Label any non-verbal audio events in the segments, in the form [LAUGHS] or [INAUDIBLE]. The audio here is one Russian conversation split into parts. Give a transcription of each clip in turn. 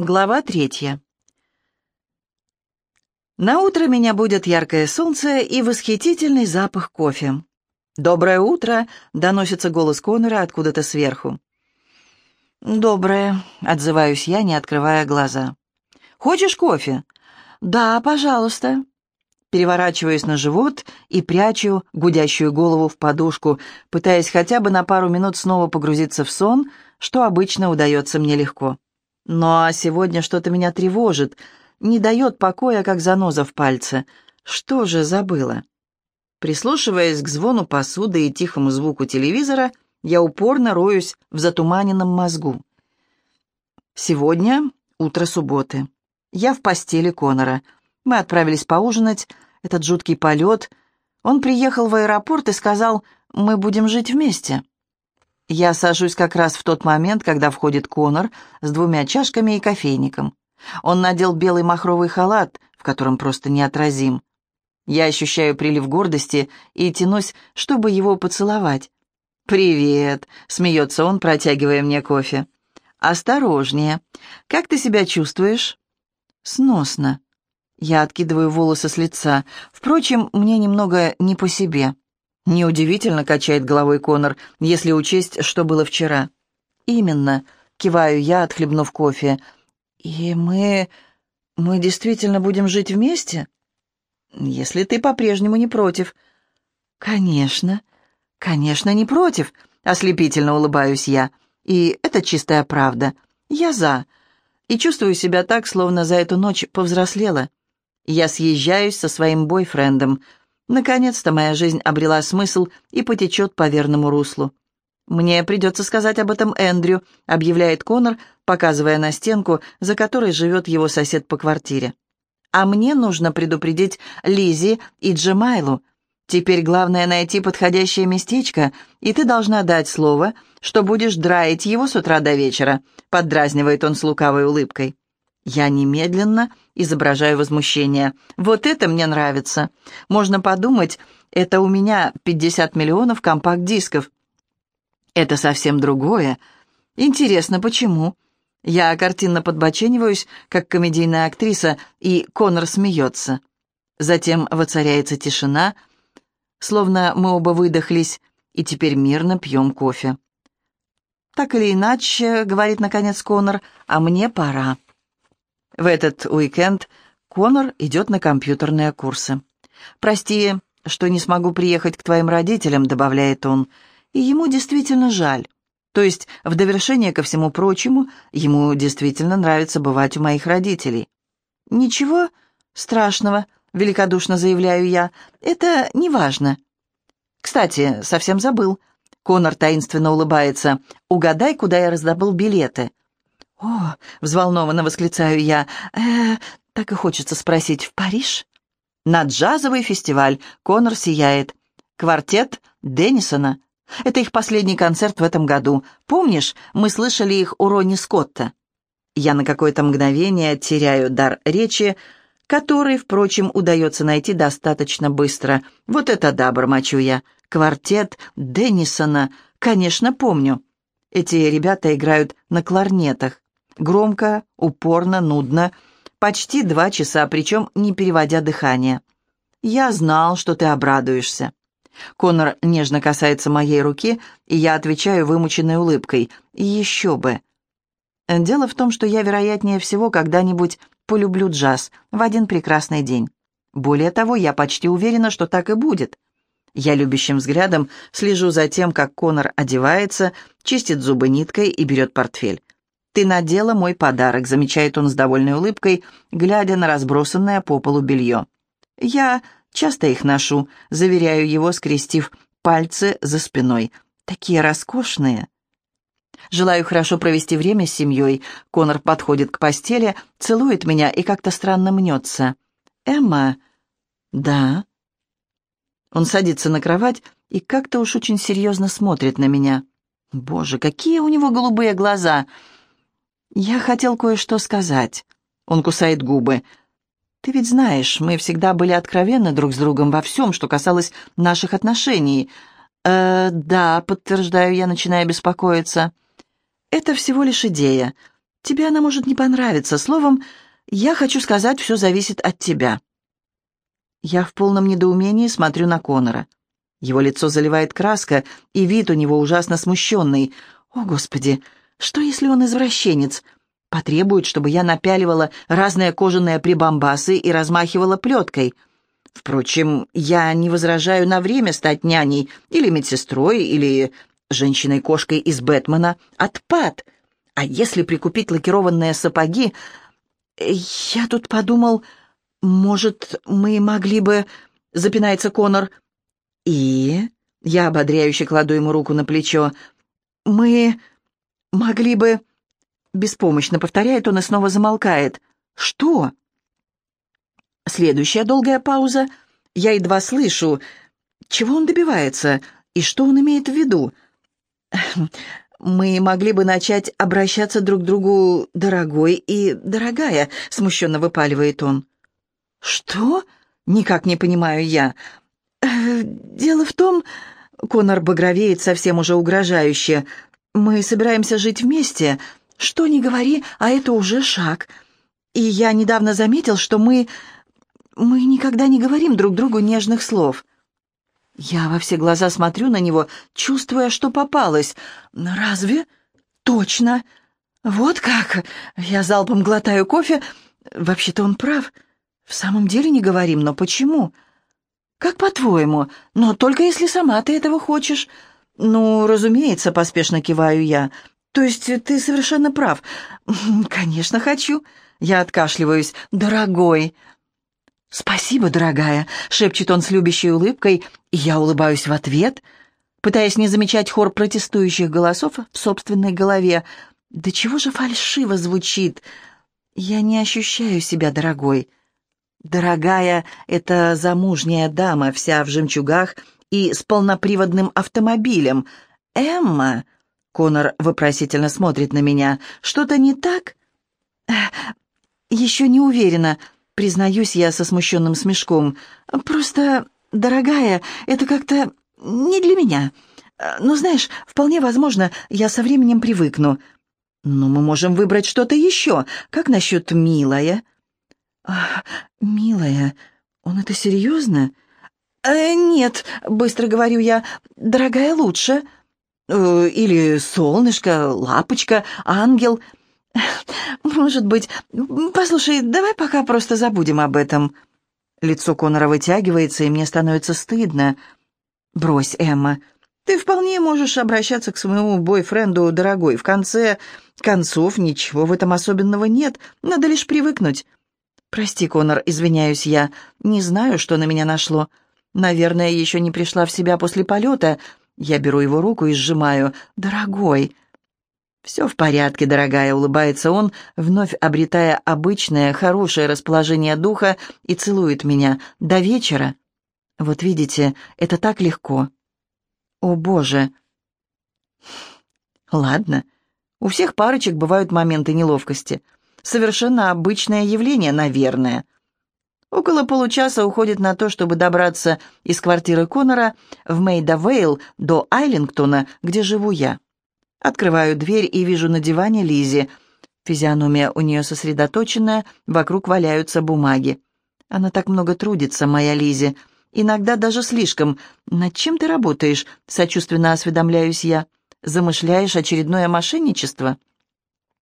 Глава третья. На утро меня будет яркое солнце и восхитительный запах кофе. «Доброе утро!» — доносится голос Конора откуда-то сверху. «Доброе», — отзываюсь я, не открывая глаза. «Хочешь кофе?» «Да, пожалуйста». Переворачиваюсь на живот и прячу гудящую голову в подушку, пытаясь хотя бы на пару минут снова погрузиться в сон, что обычно удается мне легко. Но сегодня что-то меня тревожит, не дает покоя, как заноза в пальце. Что же забыла? Прислушиваясь к звону посуды и тихому звуку телевизора, я упорно роюсь в затуманенном мозгу. Сегодня утро субботы. Я в постели Конора. Мы отправились поужинать. Этот жуткий полет. Он приехал в аэропорт и сказал, мы будем жить вместе. Я сажусь как раз в тот момент, когда входит Конор с двумя чашками и кофейником. Он надел белый махровый халат, в котором просто неотразим. Я ощущаю прилив гордости и тянусь, чтобы его поцеловать. «Привет!» — смеется он, протягивая мне кофе. «Осторожнее. Как ты себя чувствуешь?» «Сносно». Я откидываю волосы с лица. Впрочем, мне немного не по себе. Неудивительно, качает головой Конор, если учесть, что было вчера. Именно, киваю я, отхлебнув кофе. И мы... мы действительно будем жить вместе? Если ты по-прежнему не против. Конечно, конечно, не против, ослепительно улыбаюсь я. И это чистая правда. Я за. И чувствую себя так, словно за эту ночь повзрослела. Я съезжаюсь со своим бойфрендом — Наконец-то моя жизнь обрела смысл и потечет по верному руслу. «Мне придется сказать об этом Эндрю», — объявляет Конор, показывая на стенку, за которой живет его сосед по квартире. «А мне нужно предупредить Лизи и Джемайлу. Теперь главное найти подходящее местечко, и ты должна дать слово, что будешь драить его с утра до вечера», — поддразнивает он с лукавой улыбкой. Я немедленно изображаю возмущение. Вот это мне нравится. Можно подумать, это у меня 50 миллионов компакт-дисков. Это совсем другое. Интересно, почему? Я картинно подбочениваюсь, как комедийная актриса, и Конор смеется. Затем воцаряется тишина, словно мы оба выдохлись, и теперь мирно пьем кофе. «Так или иначе», — говорит наконец Конор, — «а мне пора». В этот уикенд Конор идет на компьютерные курсы. «Прости, что не смогу приехать к твоим родителям», — добавляет он. И ему действительно жаль. То есть, в довершение ко всему прочему, ему действительно нравится бывать у моих родителей. «Ничего страшного», — великодушно заявляю я. «Это не важно». «Кстати, совсем забыл». Конор таинственно улыбается. «Угадай, куда я раздобыл билеты». «О!» — взволнованно восклицаю я. «Э, так и хочется спросить, в Париж?» «На джазовый фестиваль. Конор сияет. Квартет Деннисона. Это их последний концерт в этом году. Помнишь, мы слышали их у Ронни Скотта?» Я на какое-то мгновение теряю дар речи, который, впрочем, удается найти достаточно быстро. «Вот это да!» — бормочу я. «Квартет Деннисона. Конечно, помню». Эти ребята играют на кларнетах. Громко, упорно, нудно. Почти два часа, причем не переводя дыхание. «Я знал, что ты обрадуешься». Конор нежно касается моей руки, и я отвечаю вымученной улыбкой. «Еще бы». Дело в том, что я, вероятнее всего, когда-нибудь полюблю джаз в один прекрасный день. Более того, я почти уверена, что так и будет. Я любящим взглядом слежу за тем, как Конор одевается, чистит зубы ниткой и берет портфель. «Ты надела мой подарок», — замечает он с довольной улыбкой, глядя на разбросанное по полу белье. «Я часто их ношу», — заверяю его, скрестив пальцы за спиной. «Такие роскошные». Желаю хорошо провести время с семьей. Конор подходит к постели, целует меня и как-то странно мнется. «Эмма?» «Да?» Он садится на кровать и как-то уж очень серьезно смотрит на меня. «Боже, какие у него голубые глаза!» «Я хотел кое-что сказать». Он кусает губы. «Ты ведь знаешь, мы всегда были откровенны друг с другом во всем, что касалось наших отношений». «Э, да», — подтверждаю я, начиная беспокоиться. «Это всего лишь идея. Тебе она может не понравиться. Словом, я хочу сказать, все зависит от тебя». Я в полном недоумении смотрю на Конора. Его лицо заливает краска, и вид у него ужасно смущенный. «О, Господи, что если он извращенец? Потребует, чтобы я напяливала разные кожаные прибамбасы и размахивала плеткой. Впрочем, я не возражаю на время стать няней или медсестрой, или женщиной-кошкой из Бэтмена. Отпад! А если прикупить лакированные сапоги... Я тут подумал, может, мы могли бы... Запинается Конор. И... Я ободряюще кладу ему руку на плечо. Мы могли бы... Беспомощно повторяет он и снова замолкает. Что? Следующая долгая пауза. Я едва слышу. Чего он добивается? И что он имеет в виду? «Мы могли бы начать обращаться друг к другу «дорогой» и «дорогая», — смущенно выпаливает он. «Что?» — никак не понимаю я. «Э, «Дело в том...» — Конор багровеет совсем уже угрожающе. «Мы собираемся жить вместе. Что ни говори, а это уже шаг. И я недавно заметил, что мы... мы никогда не говорим друг другу нежных слов». Я во все глаза смотрю на него, чувствуя, что попалась. «Разве? Точно! Вот как!» Я залпом глотаю кофе. Вообще-то он прав. В самом деле не говорим, но почему? Как по-твоему? Но только если сама ты этого хочешь. Ну, разумеется, поспешно киваю я. То есть ты совершенно прав. [LAUGHS] Конечно, хочу. Я откашливаюсь. Дорогой, «Спасибо, дорогая», — шепчет он с любящей улыбкой, и я улыбаюсь в ответ, пытаясь не замечать хор протестующих голосов в собственной голове. «Да чего же фальшиво звучит? Я не ощущаю себя дорогой». «Дорогая» — это замужняя дама, вся в жемчугах и с полноприводным автомобилем. «Эмма?» — Конор вопросительно смотрит на меня. «Что-то не так?» «Еще не уверена», Признаюсь я со смущенным смешком. «Просто, дорогая, это как-то не для меня. Но, знаешь, вполне возможно, я со временем привыкну. Но мы можем выбрать что-то еще. Как насчет «милая»?» «Милая? Он это серьезно?» Э, «Нет», — быстро говорю я, — «дорогая лучше». Э, «Или солнышко, лапочка, ангел». «Может быть. Послушай, давай пока просто забудем об этом». Лицо Конора вытягивается, и мне становится стыдно. «Брось, Эмма. Ты вполне можешь обращаться к своему бойфренду, дорогой. В конце концов, ничего в этом особенного нет. Надо лишь привыкнуть». «Прости, Конор, извиняюсь я. Не знаю, что на меня нашло. Наверное, еще не пришла в себя после полета. Я беру его руку и сжимаю. «Дорогой». «Все в порядке, дорогая», — улыбается он, вновь обретая обычное, хорошее расположение духа и целует меня. «До вечера». «Вот видите, это так легко». «О, Боже!» «Ладно. У всех парочек бывают моменты неловкости. Совершенно обычное явление, наверное». Около получаса уходит на то, чтобы добраться из квартиры Конора в Мейда-Вейл до Айлингтона, где живу я. Открываю дверь и вижу на диване Лизи. Физиономия у нее сосредоточенная, вокруг валяются бумаги. Она так много трудится, моя Лизи. Иногда даже слишком. Над чем ты работаешь? Сочувственно осведомляюсь я. Замышляешь очередное мошенничество?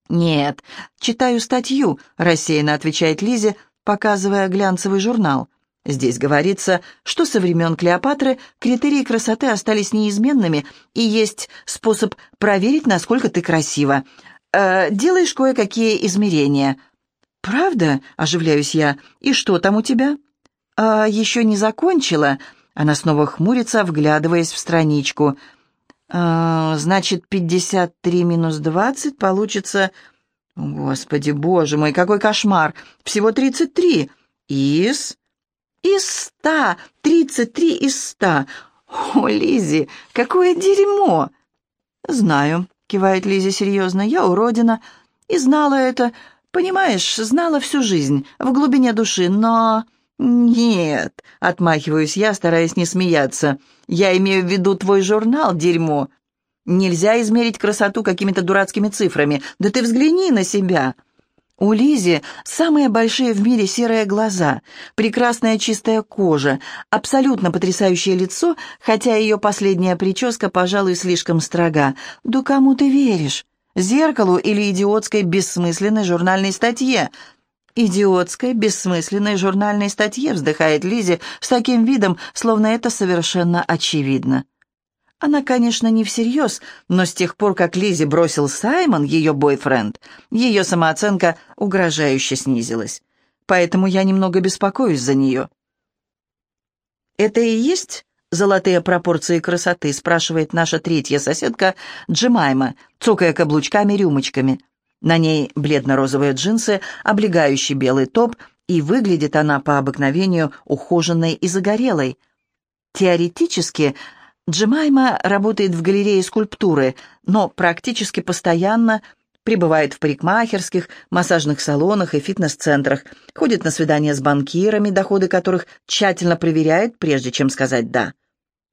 Нет, читаю статью, рассеянно отвечает Лизи, показывая глянцевый журнал. Здесь говорится, что со времен Клеопатры критерии красоты остались неизменными, и есть способ проверить, насколько ты красива. Э, делаешь кое-какие измерения. «Правда?» — оживляюсь я. «И что там у тебя?» «А, еще не закончила». Она снова хмурится, вглядываясь в страничку. А, «Значит, пятьдесят три минус двадцать получится...» «Господи, боже мой, какой кошмар! Всего тридцать три!» «Из...» Из ста! Тридцать три из ста! О, Лизи, какое дерьмо!» «Знаю», — кивает Лизи серьезно, — «я уродина. И знала это, понимаешь, знала всю жизнь, в глубине души, но...» «Нет», — отмахиваюсь я, стараясь не смеяться. «Я имею в виду твой журнал, дерьмо». Нельзя измерить красоту какими-то дурацкими цифрами. Да ты взгляни на себя. У Лизи самые большие в мире серые глаза, прекрасная чистая кожа, абсолютно потрясающее лицо, хотя ее последняя прическа, пожалуй, слишком строга. Да кому ты веришь? Зеркалу или идиотской бессмысленной журнальной статье? «Идиотской, бессмысленной журнальной статье», вздыхает Лизи с таким видом, словно это совершенно очевидно. Она, конечно, не всерьез, но с тех пор, как Лизи бросил Саймон, ее бойфренд, ее самооценка угрожающе снизилась. Поэтому я немного беспокоюсь за нее. «Это и есть золотые пропорции красоты?» спрашивает наша третья соседка Джемайма, цокая каблучками-рюмочками. На ней бледно-розовые джинсы, облегающий белый топ, и выглядит она по обыкновению ухоженной и загорелой. Теоретически Джемайма работает в галерее скульптуры, но практически постоянно пребывает в парикмахерских, массажных салонах и фитнес-центрах, ходит на свидания с банкирами, доходы которых тщательно проверяет, прежде чем сказать «да».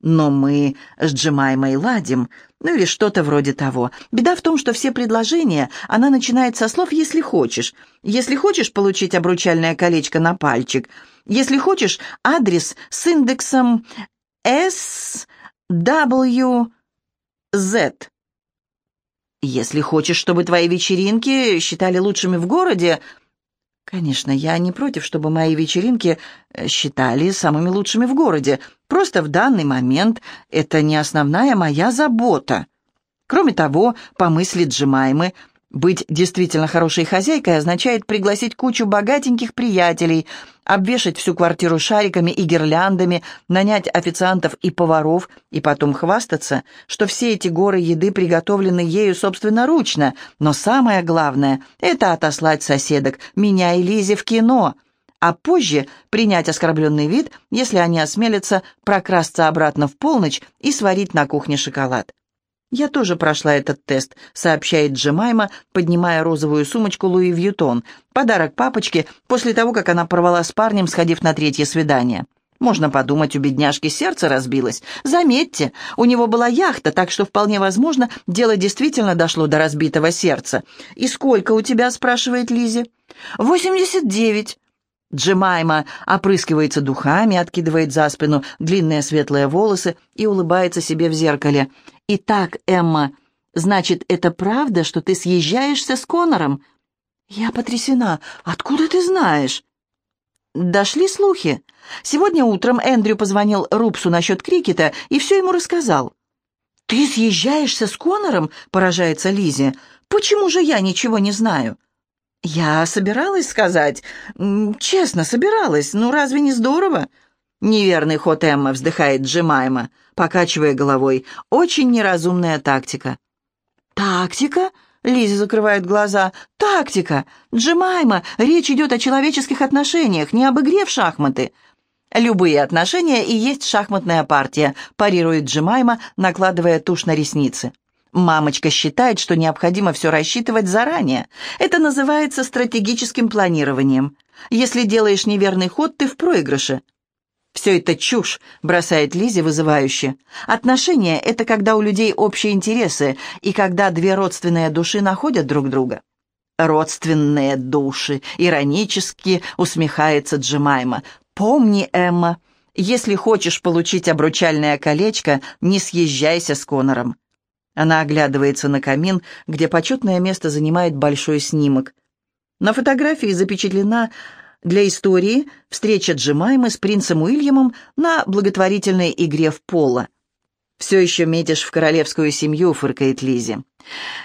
Но мы с Джемаймой ладим, ну или что-то вроде того. Беда в том, что все предложения она начинает со слов «если хочешь». Если хочешь получить обручальное колечко на пальчик, если хочешь адрес с индексом WZ. Если хочешь, чтобы твои вечеринки считали лучшими в городе... Конечно, я не против, чтобы мои вечеринки э, считали самыми лучшими в городе. Просто в данный момент это не основная моя забота. Кроме того, по мысли Джимаймы, быть действительно хорошей хозяйкой означает пригласить кучу богатеньких приятелей, обвешать всю квартиру шариками и гирляндами, нанять официантов и поваров и потом хвастаться, что все эти горы еды приготовлены ею собственноручно. Но самое главное — это отослать соседок, меня и Лизе в кино, а позже принять оскорбленный вид, если они осмелятся прокрасться обратно в полночь и сварить на кухне шоколад. «Я тоже прошла этот тест», — сообщает Джемайма, поднимая розовую сумочку Луи Вьютон. Подарок папочке после того, как она порвала с парнем, сходив на третье свидание. Можно подумать, у бедняжки сердце разбилось. Заметьте, у него была яхта, так что вполне возможно, дело действительно дошло до разбитого сердца. «И сколько у тебя?» — спрашивает Лизи. «Восемьдесят девять». Джемайма опрыскивается духами, откидывает за спину длинные светлые волосы и улыбается себе в зеркале. «Итак, Эмма, значит, это правда, что ты съезжаешься с Конором?» «Я потрясена. Откуда ты знаешь?» «Дошли слухи. Сегодня утром Эндрю позвонил Рупсу насчет крикета и все ему рассказал». «Ты съезжаешься с Конором?» — поражается Лизи. «Почему же я ничего не знаю?» «Я собиралась сказать. Честно, собиралась. Ну, разве не здорово?» «Неверный ход Эмма», — вздыхает Джемайма, покачивая головой. «Очень неразумная тактика». «Тактика?» — Лиза закрывает глаза. «Тактика! Джемайма, речь идет о человеческих отношениях, не об игре в шахматы». «Любые отношения и есть шахматная партия», — парирует Джемайма, накладывая тушь на ресницы. Мамочка считает, что необходимо все рассчитывать заранее. Это называется стратегическим планированием. Если делаешь неверный ход, ты в проигрыше. «Все это чушь», — бросает Лизе вызывающе. «Отношения — это когда у людей общие интересы, и когда две родственные души находят друг друга». «Родственные души», — иронически усмехается Джемайма. «Помни, Эмма, если хочешь получить обручальное колечко, не съезжайся с Конором. Она оглядывается на камин, где почетное место занимает большой снимок. На фотографии запечатлена для истории встреча Джемаймы с принцем Уильямом на благотворительной игре в поло. «Все еще метишь в королевскую семью», — фыркает Лизи.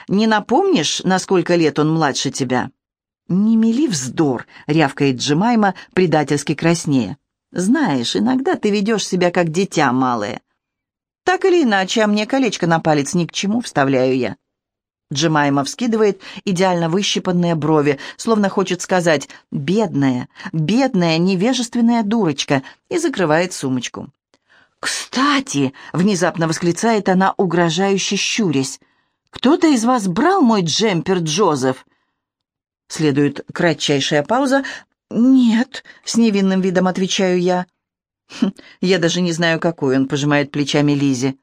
«Не напомнишь, на сколько лет он младше тебя?» «Не мели вздор», — рявкает Джемайма, предательски краснее. «Знаешь, иногда ты ведешь себя как дитя малое. Так или иначе, а мне колечко на палец ни к чему, вставляю я. Джемайма вскидывает идеально выщипанные брови, словно хочет сказать «бедная, бедная, невежественная дурочка» и закрывает сумочку. «Кстати!» — внезапно восклицает она, угрожающе щурясь. «Кто-то из вас брал мой джемпер, Джозеф?» Следует кратчайшая пауза. «Нет», — с невинным видом отвечаю я. [LAUGHS] «Я даже не знаю, какой он», — пожимает плечами Лизи.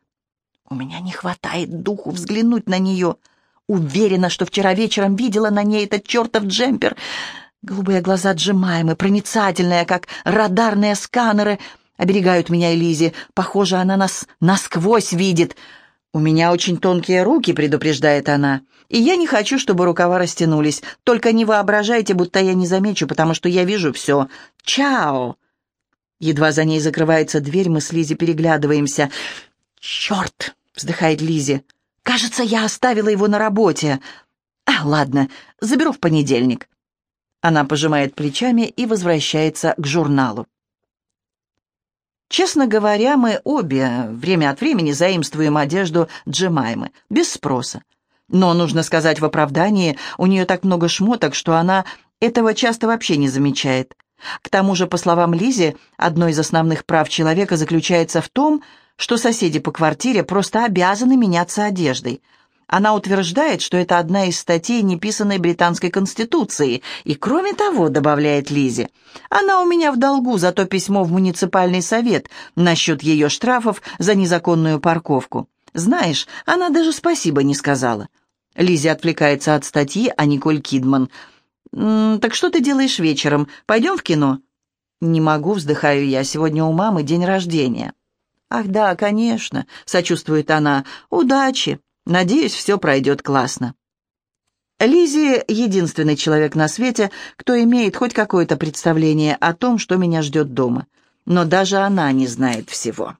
У меня не хватает духу взглянуть на нее. Уверена, что вчера вечером видела на ней этот чертов джемпер. Голубые глаза Джемаймы, проницательные, как радарные сканеры, оберегают меня и Лизи. Похоже, она нас насквозь видит. «У меня очень тонкие руки», — предупреждает она. «И я не хочу, чтобы рукава растянулись. Только не воображайте, будто я не замечу, потому что я вижу все. Чао!» Едва за ней закрывается дверь, мы с Лизи переглядываемся. «Черт!» — вздыхает Лизи. «Кажется, я оставила его на работе. А, ладно, заберу в понедельник». Она пожимает плечами и возвращается к журналу. Честно говоря, мы обе время от времени заимствуем одежду Джемаймы, без спроса. Но, нужно сказать в оправдании, у нее так много шмоток, что она этого часто вообще не замечает. К тому же, по словам Лизи, одно из основных прав человека заключается в том, что соседи по квартире просто обязаны меняться одеждой – она утверждает, что это одна из статей неписанной британской конституции. И кроме того, добавляет Лизи, она у меня в долгу за то письмо в муниципальный совет насчет ее штрафов за незаконную парковку. Знаешь, она даже спасибо не сказала. Лизи отвлекается от статьи, а Николь Кидман. «Так что ты делаешь вечером? Пойдем в кино?» «Не могу», — вздыхаю я, — «сегодня у мамы день рождения». «Ах да, конечно», — сочувствует она, — «удачи». Надеюсь, все пройдет классно. Лизи — единственный человек на свете, кто имеет хоть какое-то представление о том, что меня ждет дома. Но даже она не знает всего.